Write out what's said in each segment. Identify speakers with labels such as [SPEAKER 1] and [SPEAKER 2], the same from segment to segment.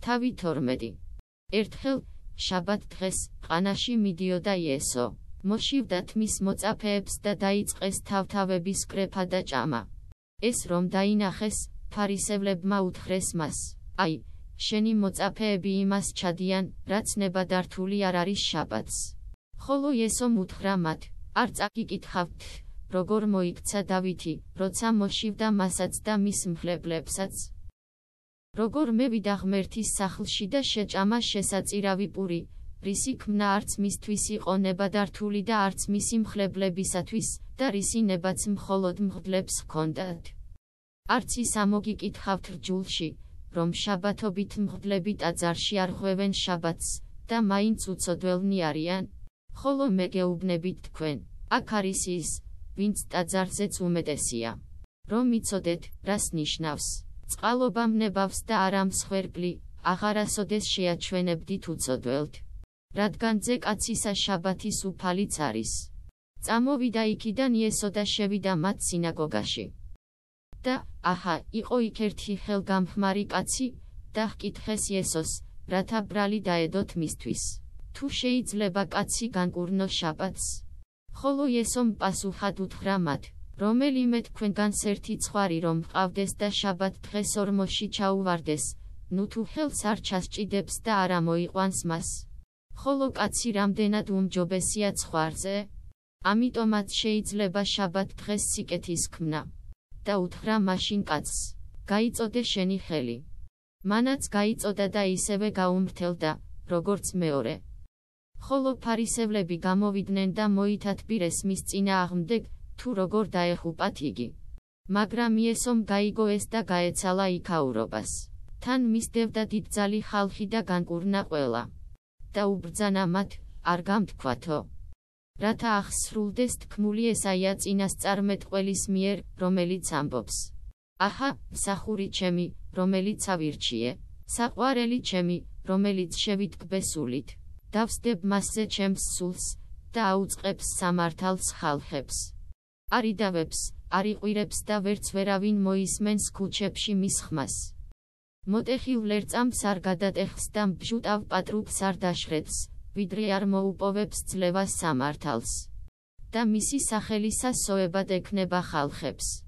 [SPEAKER 1] თავი 12. ერთხელ, შაბათ დღეს, ყანაში მიდიოდა იესო. მოშივდა თმის მოწაფეებს და დაიწყეს თავთავების კრეფა და ჭამა. ეს რომ დაინახეს, ფარისევლებმა უთხრეს მას, აი, შენი მოწაფეები იმას ჩადიან, რაც ნებადართული არ არის შაბათს. ხოლო იესომ უთხრა მათ, არ წაკიკითხავთ, როგორ მოიქცა დავითი, როცა მოშივდა მასაც და მის მხლებლებსაც. როგორ მევიდა ღმერთის სახლში და შეჭამა შესაწირავი პური, რისი ქმნა არც მისთვის იყო ნებადართული და არც მისი მხლებლებისათვის, და რისი ნებაც მხოლოდ მღვდლებს ჰქონდათ. არც ის ამოგიკითხავთ რჯულში, რომ შაბათობით მღვდლები ტაძარში არ ღვევენ შაბათს, და მაინც უცოდველნი არიან, ხოლო მე გეუბნებით თქვენ, აქ არის ის, ვინც ტაძარზეც უმეტესია. რომ იცოდეთ, რას ნიშნავს, წყალობა მნებავს და არა მსხვერპლი, აღარასოდეს შეაჩვენებდით უცოდველთ. რადგან ძე კაცისა შაბათის უფალიც არის. წამოვიდა იქიდან იესო და შევიდა მათ სინაგოგაში. და, აჰა, იყო იქ ერთი ხელგამხმარი კაცი, და ჰკითხეს იესოს, რათა ბრალი დაედოთ მისთვის. თუ შეიძლება კაცი განკურნო შაბათს? ხოლო იესომ პასუხად უთხრა მათ, რომელიმე თქვენგანს ერთი ცხვარი რომ ყავდეს და შაბათ დღეს ორმოში ჩაუვარდეს, ნუ თუ ხელს არ ჩასჭიდებს და არ ამოიყვანს მას. ხოლო კაცი რამდენად უმჯობესია ცხვარზე? ამიტომაც შეიძლება შაბათ დღეს სიკეთის ქმნა. და უთხრა მაშინ კაცს, გაიწოდე შენი ხელი. მანაც გაიწოდა და ისევე გაუმრთელდა, როგორც მეორე. ხოლო ფარისევლები გამოვიდნენ და მოითათბირეს მის წინააღმდეგ, თუ როგორ დაეხუპათ იგი. მაგრამ იესომ გაიგო ეს და გაეცალა იქაურობას. თან მისდევდა დიდძალი ხალხი და განკურნა ყველა. და უბრძანა მათ, არ გამთქვათო. რათა ახსრულდეს თქმული ესაია წინასწარმეტყველის მიერ, რომელიც ამბობს. აჰა, სახური ჩემი, რომელიც ავირჩიე, საყვარელი ჩემი, რომელიც შევიტკბესულით, დავსდებ მასზე ჩემს სულს და აუწყებს სამართალს ხალხებს. არიდავებს, არიყვირებს და ვერც ვერავინ მოისმენს ქუჩებში მის ხმას. მოტეხილ ლერწამს არ გადატეხს და მბჟუტავ პატრუკს არ დაშრեց, ვიდრე არ მოუპოვებს ძლევას სამართალს. და მისი სახელისა სოებად ექნება ხალხებს.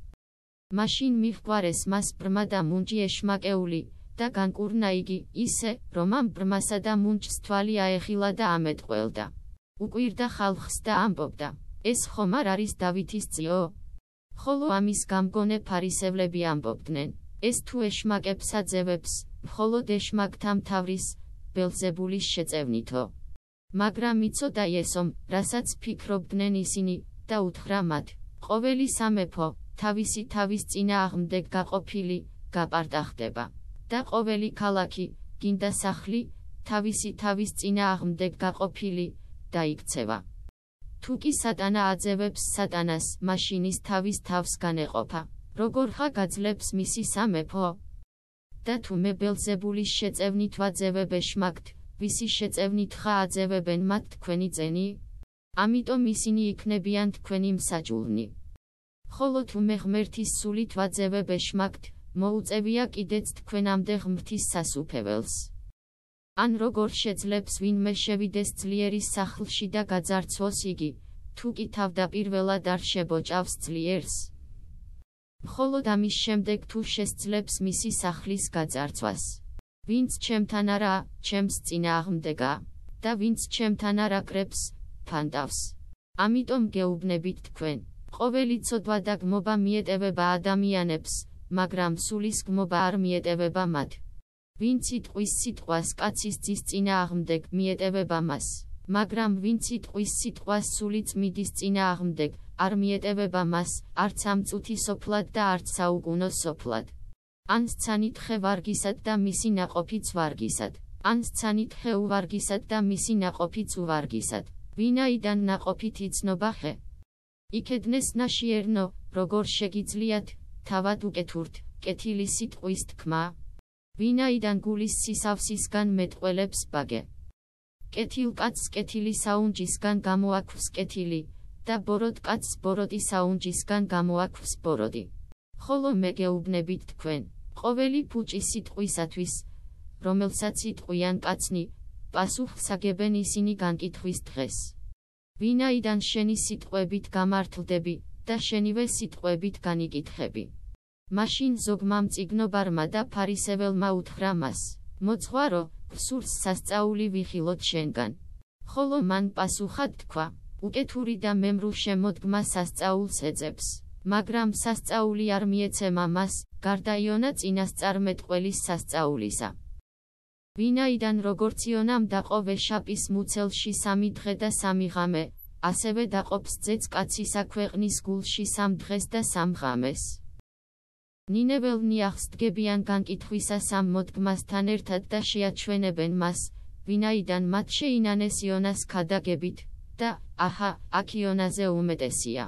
[SPEAKER 1] მაშინ მიხვარეს მას ბრმა და მუნჯი ეშმაკეული, და განკურნა იგი, ისე, რომ ამ ბრმასა და მუნჯს თვალი აეხილა და ამეტყველდა. უკვირდა ხალხს და ამბობდა, ეს ხომ არ არის დავითის ძიო? ხოლო ამის გამგონე ფარისევლები ამბობდნენ, ეს თუ ეშმაკებს აძევებს, მხოლოდ ეშმაკთა მთავრის, ბელზებულის შეწევნითო. მაგრამ იცოდა ესომ, რასაც ფიქრობდნენ ისინი, და უთხრა მათ, ყოველი სამეფო, თავისი თავის წინა აღმდეგ გაყოფილი, გაპარტახდება. და ყოველი ქალაქი, გინდა სახლი, თავისი თავის წინა აღმდეგ გაყოფილი, დაიქცევა. თუ კი სატანა აძევებს სატანას, მაშინის თავის თავს განეყოფა. როგორ ხა გაძლებს მისი სამეფო? და თუ მე ბელზებულის შეწევნით ვაძევებ ეშმაკთ, ვისი შეწევნით ხა აძევებენ მათ თქვენი წენი? ამიტომ ისინი იქნებიან თქვენი მსაჯულნი. ხოლო თუ მე ღმერთის სულით ვაძევებ ეშმაკთ, მოუწევია კიდეც თქვენამდე ღმრთის სასუფეველს. ან როგორ შეძლებს ვინმე შევიდეს ძლიერის სახლში და გაძარცვოს იგი, თუ კი თავდაპირველად არ შებოჭავს ძლიერს? მხოლოდ ამის შემდეგ თუ შესძლებს მისი სახლის გაძარცვას. ვინც ჩემთან არა, ჩემს წინააღმდეგა და ვინც ჩემთან არა კრებს, ფანდავს. ამიტომ გეუბნებით თქვენ, ყოველი ცოდვა და გმობა მიეტევება ადამიანებს, მაგრამ სულის გმობა არ მიეტევება მათ. ვინც სიტყვის სიტყვას კაცის ძის წინააღმდეგ მიეტევება მას, მაგრამ ვინც სიტყვის სიტყვას სული წმიდის წინააღმდეგ არ მიეტევება მას, არც ამ წუთი სოფლად და არც საუგუნო სოფლად. ან სცანითხე ვარგისად და მისი ناყოფიც ვარგისად, ან სცანითხე უვარგისად და მისი ناყოფიც უვარგისად, ვინაიდან ناყოფით იცნობა ხე. იქედნეს ნაშიერნო, როგორ შეგიძლიათ, თავად უკეთურთ, კეთილი სიტყვის თქმა. ვინაიდან გულის სისავსისგან მეტყველებს ბაგე. კეთილ კაცს კეთილი საუნჯისგან გამოაქვს კეთილი, და ბოროტ კაცს ბოროტი საუნჯისგან გამოაქვს ბოროტი. ხოლო მე გეუბნებით თქვენ, ყოველი ფუჭი სიტყვისათვის, რომელსაც იტყვიან კაცნი, პასუხს აგებენ ისინი განკითხვის დღეს. ვინაიდან შენი სიტყვებით გამართლდები და შენივე სიტყვებით განიკითხები. მაშინ ზოგმა მწიგნობარმა და ფარისეველმა უთხრა მას: მოძღვარო, სურს სასწაული ვიხილოთ შენგან. ხოლო მან პასუხად თქვა: უკეთური და მემრუ შემოდგმა სასწაულს ეძებს. მაგრამ სასწაული არ მიეცემა მას, გარდა იონა წინასწარმეტყველის სასწაულისა. ვინაიდან როგორც იონამ დაყო ვეშაპის მუცელში სამი დღე და სამი ღამე, ასევე დაყოფს ძეც კაცისა ქვეყნის გულში სამ დღეს და სამ ღამეს. ნინეველნი ახსდგებიან განკითხვისა სამ მოდგმასთან ერთად და შეაჩვენებენ მას, ვინაიდან მათ შეინანეს იონას ქადაგებით, და, აჰა, აქ იონაზე უმეტესია.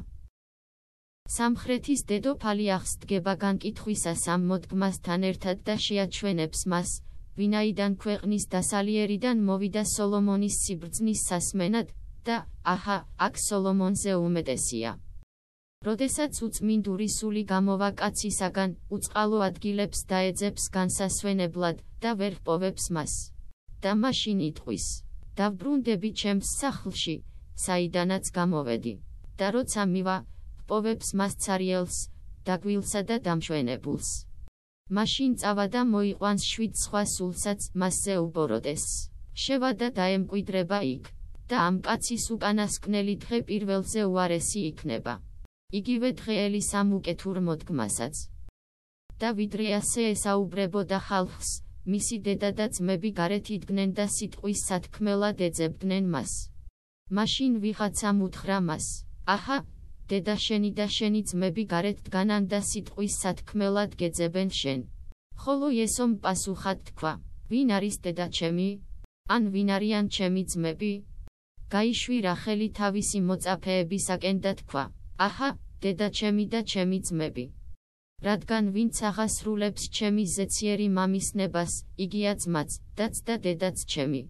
[SPEAKER 1] სამხრეთის დედოფალი ახსდგება განკითხვისა სამ მოდგმასთან ერთად და შეაჩვენებს მას, ვინაიდან ქვეყნის დასალიერიდან მოვიდა სოლომონის სიბრძნის სასმენად, და, აჰა, აქ სოლომონზე უმეტესია. როდესაც უწმინდური სული გამოვა კაცისაგან, უწყალო ადგილებს დაეძებს განსასვენებლად და ვერ პოვებს მას. და მაშინ იტყვის: დავბრუნდები ჩემს სახლში, საიდანაც გამოვედი. და როცა მივა, პოვებს მას цаრიელს, დაგვილსა და დამშვენებულს. მაშინ წავა და მოიყვანს შვიდ სხვა სულსაც მასზე უბოროდეს. შევა და დაემკვიდრება იქ. და ამ კაცის უკანასკნელი დღე პირველზე უარესი იქნება. იგივე დღეელი სამუკეთურ მოდგმასაც. და ვიდრე ასე ესაუბრებოდა ხალხს, მისი დედა და ძმები გარეთ იდგნენ და სიტყვის სათქმელად ეძებდნენ მას. მაშინ ვიღაცამ უთხრა მას: "აჰა, დედა შენი და შენი ძმები გარეთ დგანან და სიტყვის სათქმელად გეძებენ შენ." ხოლო ესომ პასუხად თქვა: "ვინ არის დედა ჩემი? ან ვინ არიან ჩემი ძმები?" გაიშვი რახელი თავისი მოწაფეებისაკენ და თქვა: "აჰა, დედა ჩემი და ჩემი ძმები. რადგან ვინც აღასრულებს ჩემი ზეციერი მამის ნებას, იგია ძმაც, დაც და დედაც ჩემი.